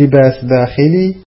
لباس داخلي